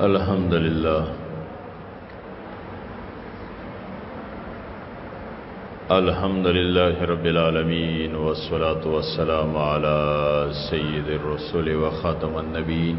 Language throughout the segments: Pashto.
الحمد لله الحمد لله رب العالمين والصلاة والسلام على سيد الرسل وخاتم النبيين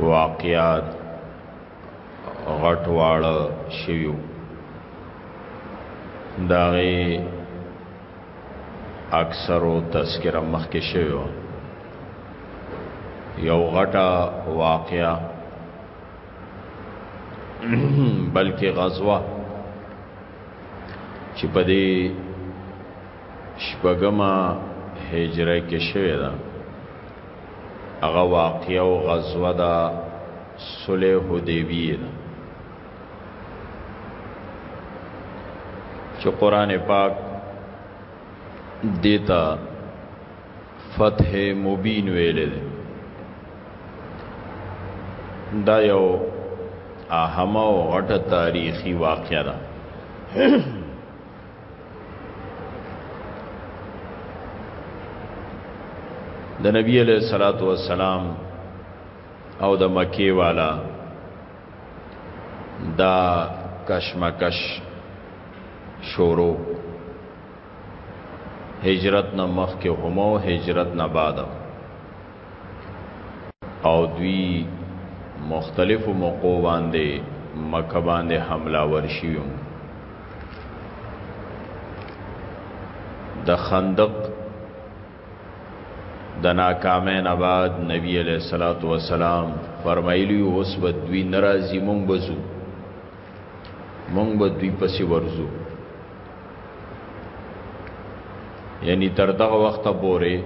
واقعات غټ واړه شویو داغه اکثرو تذکرہ مخکې شوی و یو غټه واقعا بلکې غزوه چې په دې شپږمه هجره کې شوې ده هغه واقعه او غزوه ده صلح حدیبیه ده چې قران پاک دیتا فتح مبین ویل دي دا یو اهم او غټه تاریخي واقعه ده د نبی علیہ الصلوۃ والسلام او د مکی والا دا کشمکش شورو هجرت نه مخکې هم او هجرت نه بعد هم او دوی مختلفو موقعو باندې مکه باندې حمله ورشیو د خندق د ناکامه نه بعد نبی علیہ الصلوۃ والسلام فرمایلی اوس به دوی ناراضی مونږ بزو مونږ به دوی پسې ورزو یعنی تر دغه وخت پورې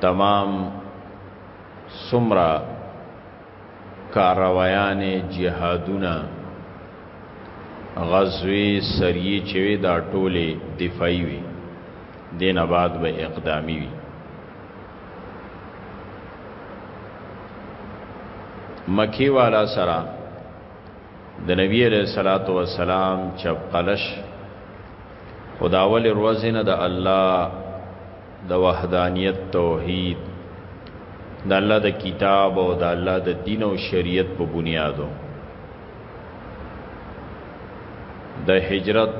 تمام سمرا کاروایان جهادونه غزوی سریه چوی دا ټوله دفاعی وی دین بعد به اقدامی وی مکی والا سره د نبی علیہ الصلات والسلام چپ قلش خداول روزنه د الله د وحدانیت توحید د الله د کتاب او د الله د دین او شریعت په بنیادو د هجرت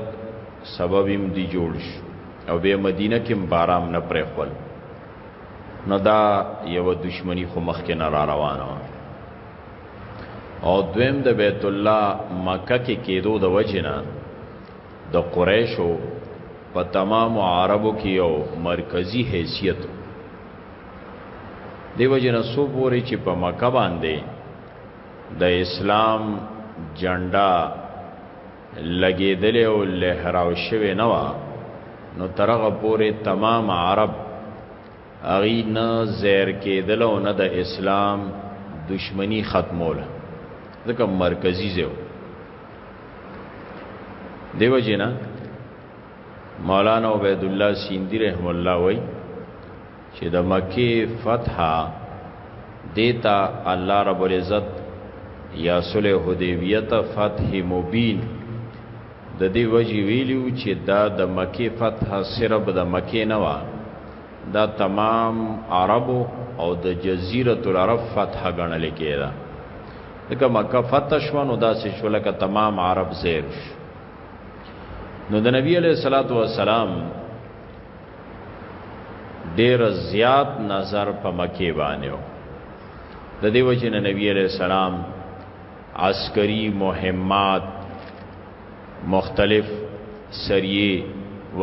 سبب هم دی جوړ شو او به مدینه کې بارام نه پرې خپل نو دا یو دشمنی خو مخ کې نه را روانه او دویم د بیت الله مکه کې کېدو د وجنه د قریشو په تمامو عربو کې یو مرکزی حیثیت و. دیو جن سو پوری چې په مکه باندې د اسلام جنډا لګیدلې او لهراو شوی نه و نو ترغه پوری تمام عرب هغه نه زیر کېدل او نه د اسلام دشمنی ختموله ځکه مرکزی زیو دیو جنا مولانا عبید الله سیندی رحم الله وای چې د مکه فتح دیتا الله رب العزت یا صلح حدیبیه ته فتح مبین د دې وجې ویلي وو چې دا د مکې فتح صرف د مکې نه وه، دا تمام عربو او د جزیرة العرب فتح ګڼل کېده. ځکه مکه فتح شوه نو داسې شو لکه تمام عرب زیر شو. نو د نبی علیه الصلاۃ والسلام ډیر زیات نظر په مکه باندې و د دې وجې نه نبی علیه السلام عسکری مهمات مختلف سریه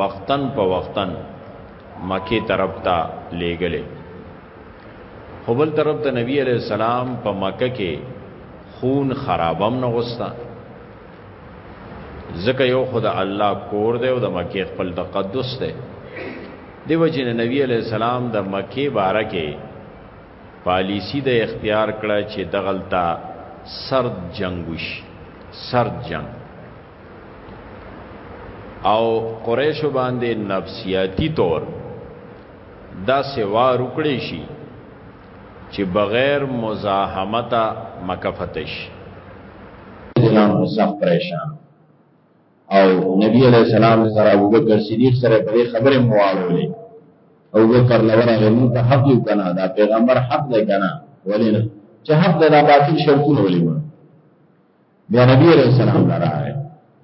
وقتن په وقتن مکی طرف ته لیګلې خپل طرف ته نبی علی السلام په مکه کې خون خرابم نه غوستا ځکه یو خدا الله کور دی او د مکه خپل تقدس دی دیو جن نبی علی السلام د مکه بارکه پالیسی د اختیار کړه چې دغلته سرد جنگ وشي سرد جنگ او قریشو باندې نفسیاتی طور دا سوا رکړې شي چې بغیر مزاحمت مکفتش اسلام مصاف پریشان او نبی علیہ السلام سره ابو بکر صدیق سره په خبره مواړولې او بکر لورا غمون ته حق یو کنه دا پیغمبر حق دی کنه ولې نه چې حق دی دا باطل شرکونه ولې ما بیا نبی علیہ السلام لرا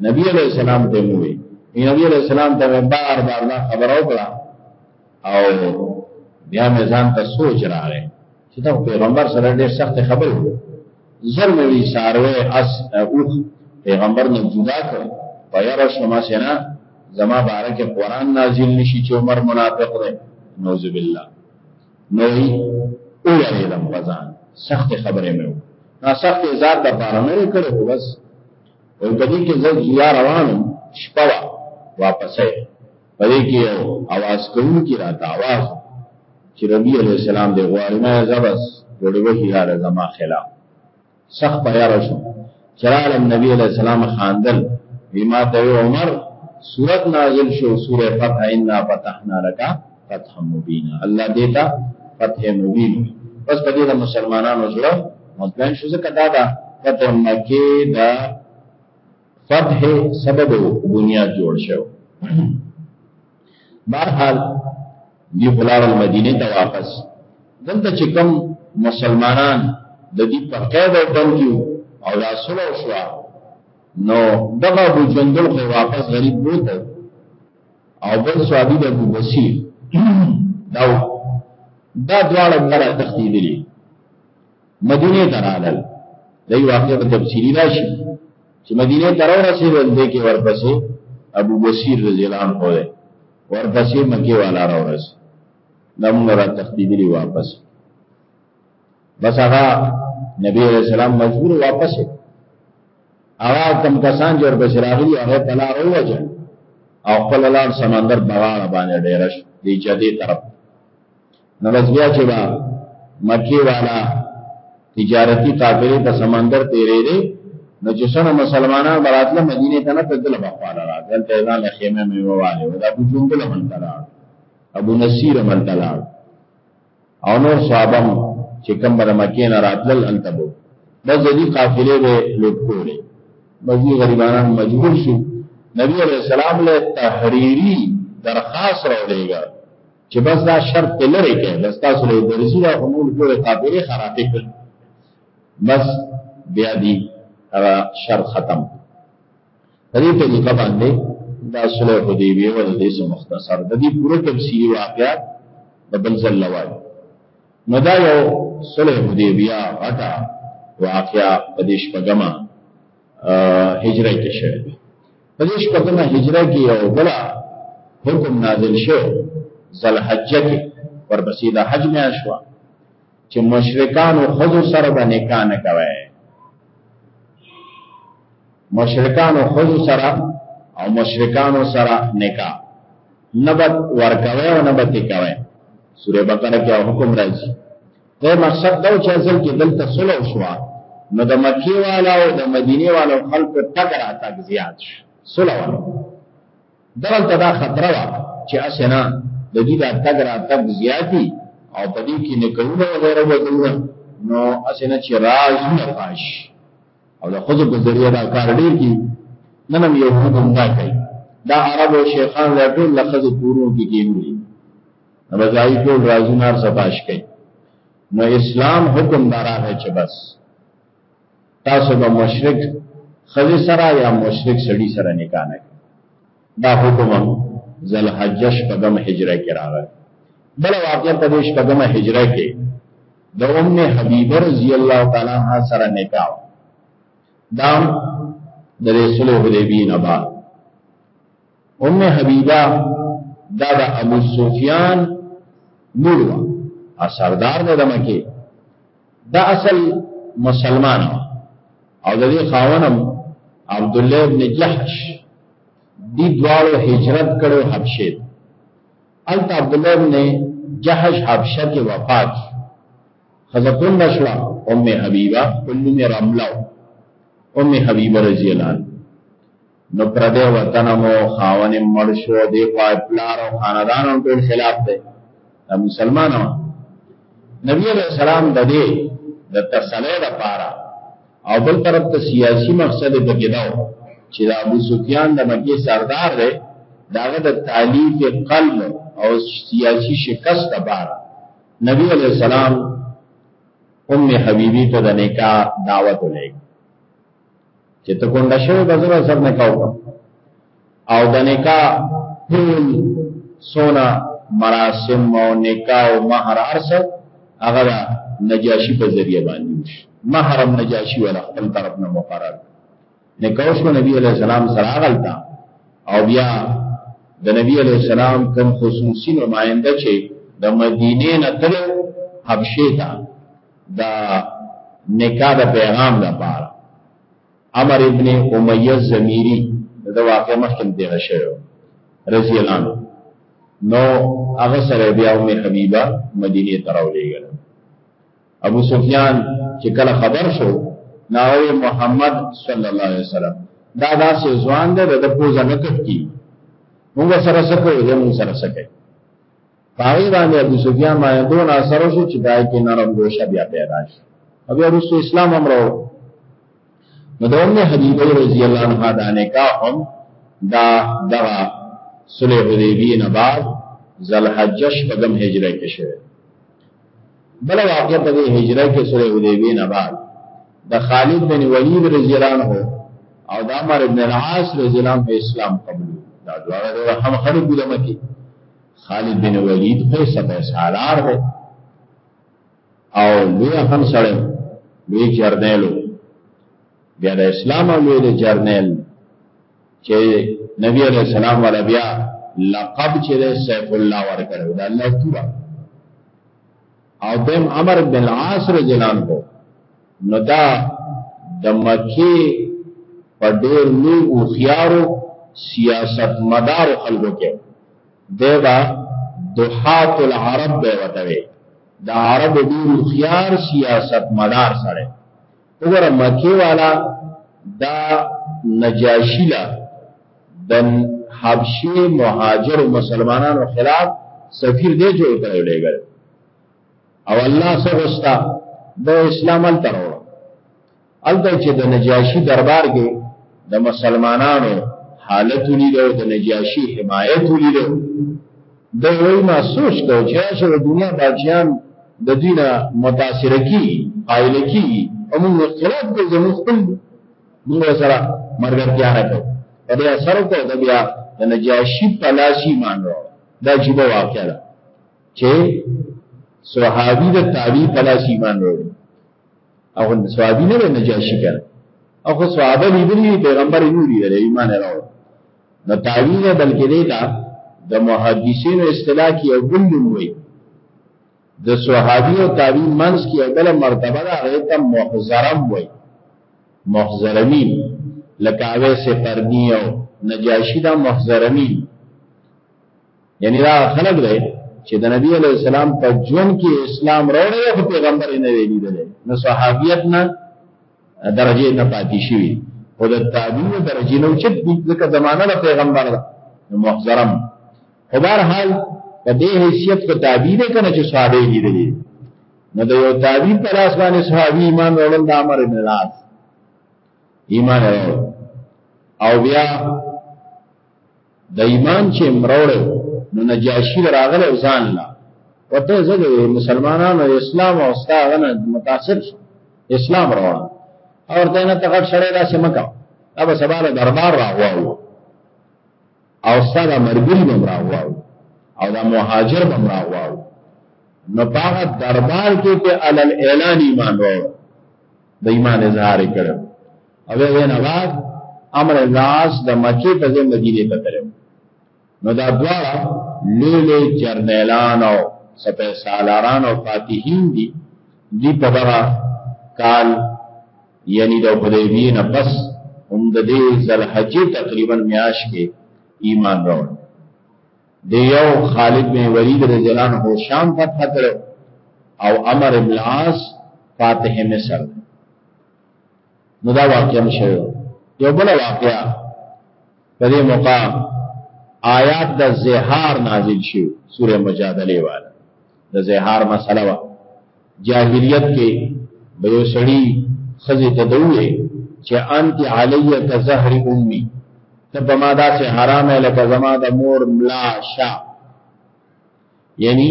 نبی علیہ السلام ته موي نبی علیہ السلام ته بار بار دا خبر او کړه او بیا مې ځان ته سوچ راغی چې دا پیغمبر سره ډېر سخت خبرې وکړي زر مې وی ساروي اس اوخ پیغمبر نه جدا کړ په یاره شما سینا زما بارکه قران نازل نشي چې عمر منافق دی نوذ بالله نوې او یې دم بزان سخت خبرې مې وکړه نا سخت ذات د پاره مې کړو بس او کدی کې زه زیار روانم شپه واپسې په دې کې یو اواز کوونکی راته اواز چې ربي علیه السلام دی غواړي ما زبس ډوډۍ وهي یاره زما خلاف سخت په یاره شو چې راغلم نبي علیه السلام خاندل وي ما ته وی عمر سورت نازل شو سوره فتح انا فتحنا لك فتح مبینا الله دیتا فتح مبین پس په دې د مسلمانانو زړه مطمئن شو ځکه دا دا فتح مکه دا فتح سبب او بنیاد جوړ شو بهرحال دی بلار المدینه ته واپس دلته چې کوم مسلمانان د دې په قید او بند کې او دا سره شو نو دغه ابو جندل خو واپس غریب بوته او بل صحابي د ابو بصیر دا دا دواړه مره تختی دي مدینه ته راغلل دا یو واقعه په تفصیلی راشي چې مدینه ته راورسېدل دې کې ورپسې ابو بصیر رضی الله عنه وله ورپسې مکه والا راورس دا موږ را تخدیدلی واپس بس هغه نبی علیہ السلام مجبور واپس هغه کم کسان چې ورپسې راغلي هغه په لار ووجه او خپل لار سمندر بغاړه باندې ډېر شو دی جدي طرف نو بس بیا چې با مکی والا تجارتی قافلې په سمندر تیرې دي نو چې څنګه مسلمانان براتله مدینه ته نه تدل بخواله را دلته ځان خیمه مې وواله دا ابو جندل منتلا ابو نصیر منتلا او نور صحابه چې کوم بر مکه نه راتلل انتبو بس دې قافلې به لوټ کړې بزی غریبانان مجبور شو نبی علیہ السلام له تحریری درخواست راولېږه چې بس دا شرط ته لري کې بس تاسو له درځي دا کومو ټول قافله خرابې کړ بس بیا دی هغه شرط ختم په دې طریقه باندې دا صلح حدیبیه ول دې سم مختصر د دې پوره تفصیلی واقعات د بل ځل لوي نو دا یو صلح حدیبیه غټه واقعا په دې شپږمه هجره کې شوی دی په دې شپږمه هجره کې یو بل حکم نازل شو ذل حجه کې ورپسې د حج مې شوه چې مشرکان او خزو سره به نکاح نه کوي مشرکان او خزو سره او مشرکان سره نکاح نبت ورکوي او نبت کوي سوره بقره کې حکم راځي دا مقصد دا چې اصل کې دلته سلو شو نو د مکی والا او د مدینه والا خلکو ټک راتګ زیات شو سلو والا دلته دا خطر وا چې اسنه د دې د ټک راتګ زیاتی او په دې کې نه کوو وغیرہ وغیرہ نو اسنه چې راز نه پاش او د خود په ذریعہ دا کار ډیر کی نن هم یو هم دا کوي دا عربو شیخان له ټول لخذ کورو کې کېږي رضای ټول رازونه هر سفاش کوي نو اسلام حکم دارانه چې بس تاسو به مشرک خزه سره یا مشرک سړی سره نکاح نه دا حکم زل حجش قدم هجره کې راغی بل واقع په دې قدم هجره کې د ام حبیبه رضی الله تعالی عنها سره نکاح دا د رسول حدیبی نه بعد ام حبیبه دا د ابو سفیان لور و او سردار دی د مکې دا اصل مسلمان او د دې خاونم عبد الله ابن جحش دی دوالو هجرت کړو حبشه البته عبد الله ابن جحش حبشه کې وفات خزکون نشوا ام حبیبه کلو می رملو ام حبیبه رضی اللہ عنہ نو پردی وطن هم او خاون هم مړ شو دی خوا پلار او خاندان هم ټول خلاف دی دا مسلمان و نبی علیہ السلام د دې د تسلی لپاره او بل طرف ته سیاسي مقصد په کې دا چې د ابو سفیان د مکې سردار دی داغه د تعلیف قلب او سیاسي شکست لپاره نبی علیہ السلام ام حبیبی ته د نکاح دعوت ولې چې ته کونډه شوې به زه سر نکاح وکړم او د نکاح ټول سونا مراسم او نکاح او مہر ارسه هغه نجاشي په ذریعہ باندې وشي محرم نجاشي ولا خپل طرف نه مقرر نکاح شو نبی علیہ السلام سره غلطا او بیا د نبی علیہ السلام کوم خصوصي نمائنده چې د مدینه نه تل حبشه ته د نکاح د پیغام لپاره امر ابن امیه زمیری د واقع مخکې تیر شوی رضی الله عنه نو هغه سره بیا ام حبیبه مدینه ته راولېږل ابو سفیان چې کله خبر شو ناوی محمد صلی الله علیه وسلم دا داسې ځوان دی د پوزا نه کټ کی موږ سره سکو یې موږ سره سکه پای باندې ابو سفیان باندې دون اثر شو چې پای کې نرم ګوشه بیا پیدا شي او بیا رسول اسلام هم راو نو د ام حبیبه رضی الله عنها د نکاح هم دا دغه صلح حدیبیه نه بعد ذل حجش پدم هجره کې شوه بل واقع په هجره کې صلح حدیبیه نه بعد د خالد بن ولید رضی الله عنه او د عمر بن العاص رضی الله عنه اسلام قبول دا دواړه هم خلک دي مکه خالد بن ولید خو سپه سالار دی او لوی هم سره لوی جرنیلو بیا د اسلام او لوی د جرنیل چې نبی علیہ السلام ولا بیا لقب چې سیف الله ورکړو دا الله تورا او دیم امر بن عاص رضی الله عنه نو دا د مکی په ډېر لوی او خيارو سیاست مدار خلکو کې دیبا دحات العرب به وتوي د عرب ډیر خيار سیاست مدار سره وګوره مکی والا دا نجاشی لا د حبشي مهاجر مسلمانانو خلاف سفیر دی جوړ کړی لګل او الله سره وستا د اسلام التر الته چې د نجاشي دربار کې د مسلمانانو حالت ولیدو د نجاشي حمایت ولیدو د وی ما سوچ کو چې چې د دنیا بادشاہان د دینه متاثر کی قائل کی او موږ اختلاف کوو زموږ خپل موږ سره مرګرتیا نه کوو په دې اثر ته د بیا د نجاشي پلاشي مانو دا جیب واقعا ده چې صحابي د تابعی پلاشي مانو او صحابي نه دی نجاشي کړه او خو صحابه لیدلی پیغمبر یې نوري دی ایمان یې راوړ نو تعویذ بلکې دی تا د محدثینو اصطلاح کې یو بل نوم وایي د صحابي او تابعین منځ کې یو بل مرتبه ده هغه ته محذرم وای محذرمین لکه اویس قرنی او نجاشی دا محذرمین یعنی دا خلق دی چې د نبی علی السلام په ژوند کې اسلام راوړی او پیغمبر یې نه ویلی دی نو صحابیت نه درجه نه پاتې شوی او د تابعین درجه نه اوچت دي ځکه زمانه د پیغمبر ده محترم په هر حال په دې حیثیت کو تابعین کنه چې صحابه دي دي نو د یو تابعین پر لاس باندې صحابي ایمان وړل د امر ابن العاص ایمان وړل او بیا د ایمان چې مروړې نو نجاشی راغله ځان لا وته زه د مسلمانانو اسلام او استاغه نه متاثر شو اسلام راوړ او ته نه تغټ شړې را سمکا اب سباله دربار راغواو او سره مرګري بم راغواو او دا مهاجر بم راغواو نو باغ دربار کې ته علل اعلان ایمان وو د ایمان اظهار کړو او دې نه بعد امر لاس د مکی په ځای مدینه ته تلو نو دا دواړه لوی لوی جرنیلان او سپه سالاران او فاتحین دي دی په دغه کال یعنی د حدیبیه نه پس هم د دې ذلحجې تقریبا میاش کې ایمان راوړ د یو خالد بن ولید رضی الله عنه شام فتح کړ او امر ابن العاص فاتح مصر نو دا واقعا شوی یو بل واقعا په دې موقع آیات د زهار نازل شو سوره مجادله وال د زهار مسله وا جاهلیت کې به یو سړی خزه ته دوی چې انت علی ک زهر امي ته په ما داسې حرامه لکه زما د مور ملا شاه یعنی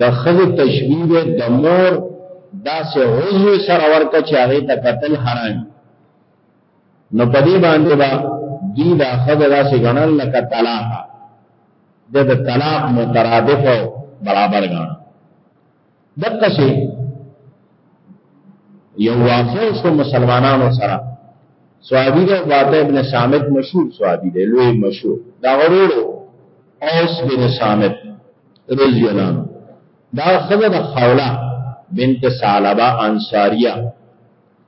د خزه تشبیه د مور داسې عضو سره ورکه چې هغه ته قتل حرام نو په دې باندې با دی دا خزه داسې غنل لکه طلاق د طلاق مترادف برابر غنل دغه شي یو واقع شو مسلمانانو سره صحابي دی عباده ابن صامت مشهور صحابي دی لوی مشهور دا غرورو اوس بن صامت رضی الله عنه دا خزه د خوله بنت ثعلبه انصاریه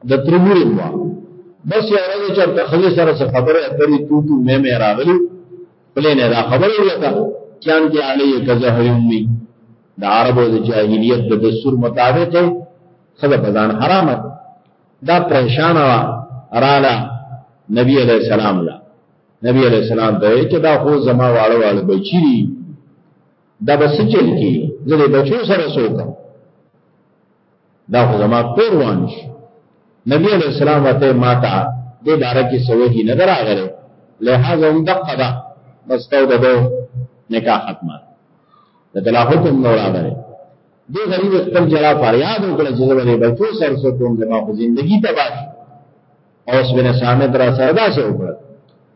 د ترمذی مو بس یو ورځ چې د خزه سره څه خبره اترې تو تو مې مې راغلی پلې نه دا خبره وکړه چاندې علی کزه هیومی د عربو د جاهلیت د دستور مطابق خزه په ځان حرامه دا پریشان وا رااله نبی علیہ السلام لا نبی علیہ السلام ته چې دا خو زما واړه واړه بچی دي دا بس چل کی زه بچو سره سوکم دا خو زما کور وان شي نبی علیہ السلام ته ماته د باره کې سوهی نه دراغله لہذا هم دقه ده بس تو دغه نکاح ختمه د طلاق حکم نه راغله دې غریب خپل جلا فریاد وکړه چې زه به بچو سر سو کوم زما خو ژوندۍ تباہ او اس بن سامد را سردا سے وکړه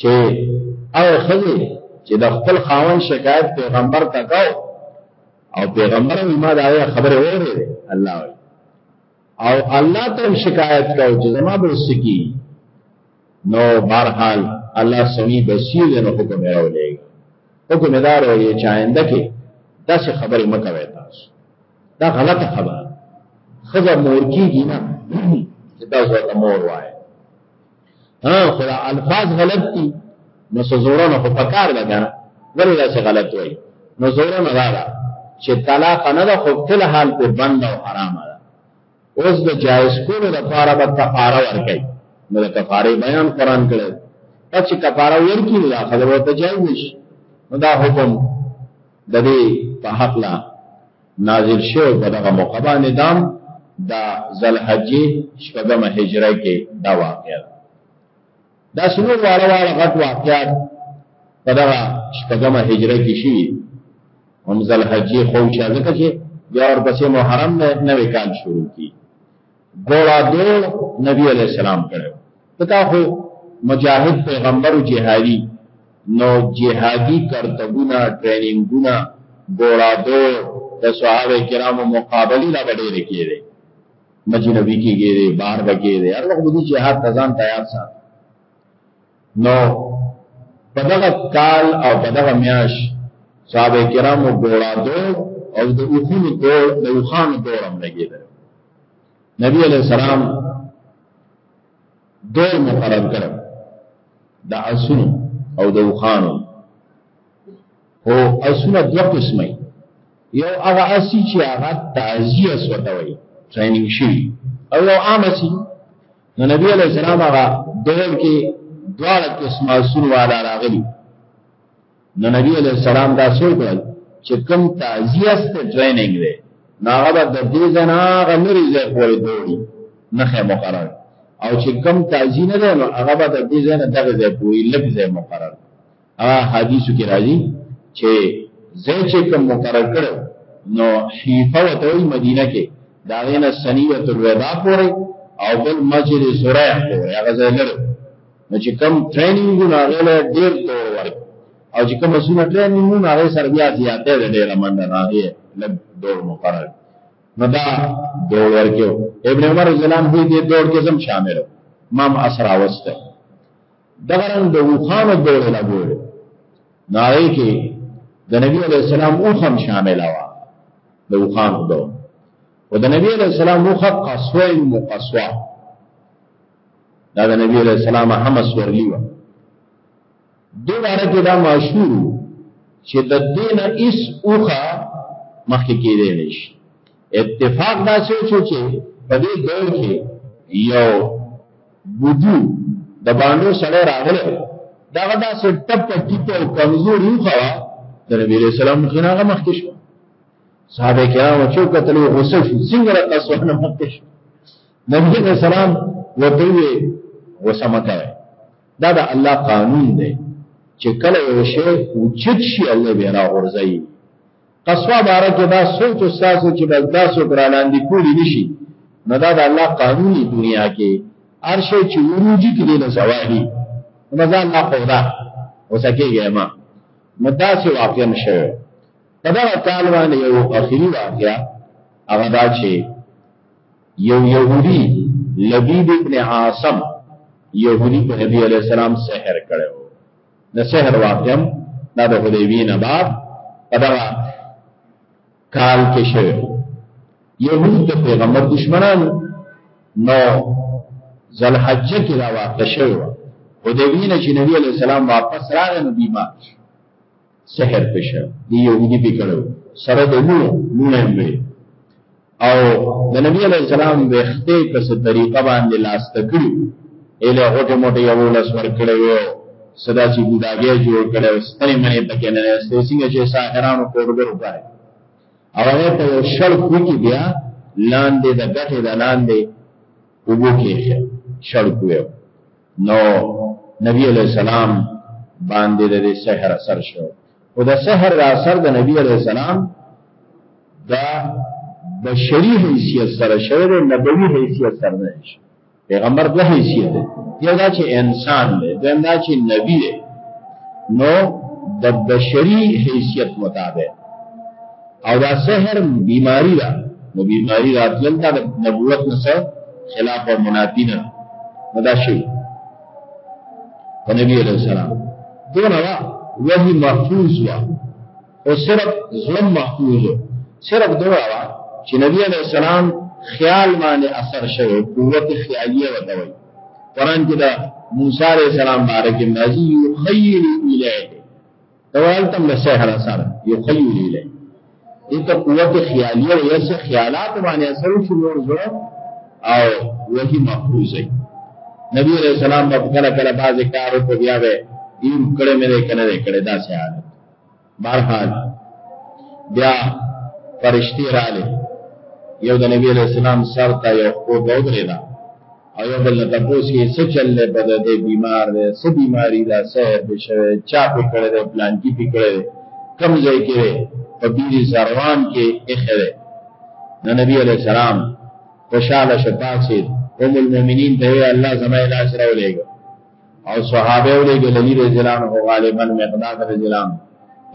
چې او خځه چې د خپل خاوند شکایت پیغمبر ته کاو او پیغمبر یې ما دا خبره وره الله وی او الله ته شکایت کاو چې زما به سکی نو بهرحال الله سمي بصیر دی نو حکم یې راولې حکم یې دار وی چې آینده کې داسې خبرې مکوي تاسو دا غلطه خبره خزه مور کیږي نه چې تاسو ته مور وایي ها خو الفاظ غلط دي نو سزورونه خو پکار ده کنه ولې دا څه غلط وایي نو زورونه دا ده چې طلاق نه ده خو په حال په بند او حرام ده اوس د جایز کولو لپاره به کفاره ورکړي نو د کفاره بیان قران کړي چې کفاره ورکړي نو دا خبره ته جایز نشي نو دا حکم د دې په حقله نازل شوی په دغه موقع باندې دام د دا ذلحجې شپږمه هجره کې دا واقعه ده دا څلور واړه واړه غټ واقعات په دغه شپږمه هجره کې شوي هم ذلحجې خوشا ځکه چې بیا ورپسې محرم نه نوې کال شروع کیږي ګوړه دو نبی علیہ السلام کړو پتا خو مجاهد پیغمبر او جهادي نو جهادي کرتبونه ټریننګونه ګوړه دو د صحابه کرامو مقابله لا ډېر کېږي مجنبي کېږي بار بکېږي هر وخت د جهاد تزان تیار سات نو په دغه کال او په دغه میاش صحابه کرامو ګوړا دو او د اوخونو دور د اوخانو دور هم لګېدل نبی علیہ السلام دور مقرر کړ د اسونو او د اوخانو او اسونه دوه قسمه یو هغه اسی چې هغه تعزیه سوته وي ټریننګ شي او یو عام اسی نو نبی علیہ السلام هغه دغه کې دواړه قسمه سن والا راغلي نو نبی علیہ السلام دا سو کړل چې کم تعزیه ست ټریننګ دی نو هغه د دې زنا غنوري زې پورې دوړي نخه مقرر او چې کم تعزیه نه دی نو هغه د دې زنا دغه زې پورې لږ زې مقرر ا حدیثو کې راځي چې زه چې کوم مقرر کړو نو حیفه وته وی مدینه کې دا غینه سنیه الوداع پورې او بل مسجد زرع پورې هغه ځای لري نو چې کوم ټریننګ نه غل ډیر تور ورک او چې کوم سونه ټریننګ نه غل سر بیا زیاته ده ډیر منډه راغی لږ دور مقرر نو دا دور ورکیو ابن عمر زلام هی دې دور کې زم شامل امام اسرا وسته دغرنګ د وخانو دوړه لګول ناوي کې د نبی علی السلام اوخم شامل و د وخانو دو او د نبی علی السلام اوخ قصوه مقصوه دا د نبی علی السلام حمس ورلی و دو باره کې دا مشهور چې د دین اس اوخه مخکې کېدې نشي اتفاق دا شو چې په دې دور کې یو بوجو د باندې سره راغله دا غدا سر ټپ ټپ او کمزور یو خوا د نبی له سلام خنا غ مخ کې شو صحابه کرام چې کتل غوسه شو څنګه را تاسو نه مخ کې شو نبی له سلام وته وی غوسه مکه دا د الله قانون دی چې کله یو شی اوچت شي الله به را غورځي قصوا باره کې دا سوچ او ساسو چې بس دا سو پر لاندې کولی نشي نو دا د الله قانوني دنیا کې ارشه چې وروجي کې نه زوالي مزه الله خدا وسکیږي ما مدا سي واقع نشوي په دا کال باندې یو اخیری واقعیا هغه دا چې یو یهودی لبید ابن عاصم یهودی په نبی علی السلام سحر کړو د سحر واقعم دا د حدیبی نه بعد په دغه کال کې شوی یهود د پیغمبر دشمنانو نو ذلحجه کې دا واقع شوی و حدیبی نه چې نبی علیہ السلام واپس راغی نو بیمار سحر پېښه دی یهودي پکړو سره د نو نو نه او د نبی علیہ السلام وخته په څه طریقه باندې لاس تکړی اله غټه موټه یو لاس ور کړی وو صدا چې ګډاګې جوړ کړو ستنې منې پکې نه نهسته څنګه چې ساحرانو کوډګر وکړي او هغه په یو شړ کوی کې بیا لاندې د غټه د لاندې وګو کې شړ کوی نو نبی علیہ السلام باندې د سحر اثر شو او د سحر را اثر د نبی علیہ السلام دا بشری حیثیت سره شوی دی نبوي حیثیت سره نه شي پیغمبر دوه حیثیت دی یو دا چې انسان دی دویم دا چې نبی دی نو د بشری حیثیت مطابق او دا سحر بیماری دا نو بیماری راتلن دا نبوت نسا خلاف و مناتی نا دا شوی و نبی علیہ السلام دون وا وحی محفوظ وا او صرف ظلم محفوظ ہو صرف دون وا چې نبی علیہ السلام خیال باندې اثر شوی قوت خیالیه وتوي قرآن کې دا موسی علیہ السلام بارک نازی یخیل الیه دوالتم له سحر اثر یو خیولی له دې ته قوت خیالیه او یسه خیالات باندې اثر شو نور زړه او وحی محفوظ دی نبی علیہ السلام په کله کله باز کار او بیا به دې کړه مې نه کړه کړه دا سه حالت بهرحال بیا فرشتي رااله یو د نبی علیہ السلام سر ته یو خو دوه درې او یو بل نه تپوس کې څه چل دی په دې بیمار دی څه بیماری دا سحر به شوی چا په کړه دی پلان کې پکړه دی کم ځای کې په بیري زروان کې اخره نو نبی علی السلام خوشاله شپاسید ام المؤمنین ته الله زما علاج راولېږه او صحابه ولې ګللی رضی الله عنه غالبا مقداد رضی الله عنه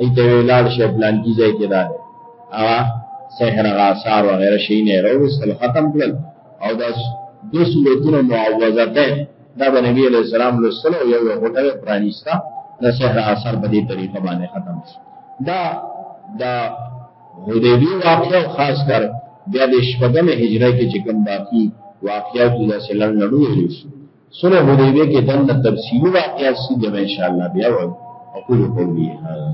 ایته ویلار شی پلان کی ځای کې دار هغه سحر غاسار و غیره شی نه راوستل ختم کړل او دا دو سورتونه معوذته دا به نبی علیہ السلام لوستل او یو غټه پرانیستا د سحر اثر په دې طریقه باندې ختم شي دا دا حدیبی واقعا خاص کر بیا د شپږم هجری کې چې کوم باقی واقعات د سلام نړۍ صلح حدیبیه کې دنه تفصیلی واقعات سیده به انشاءالله بیا وایو اقول قولی هذا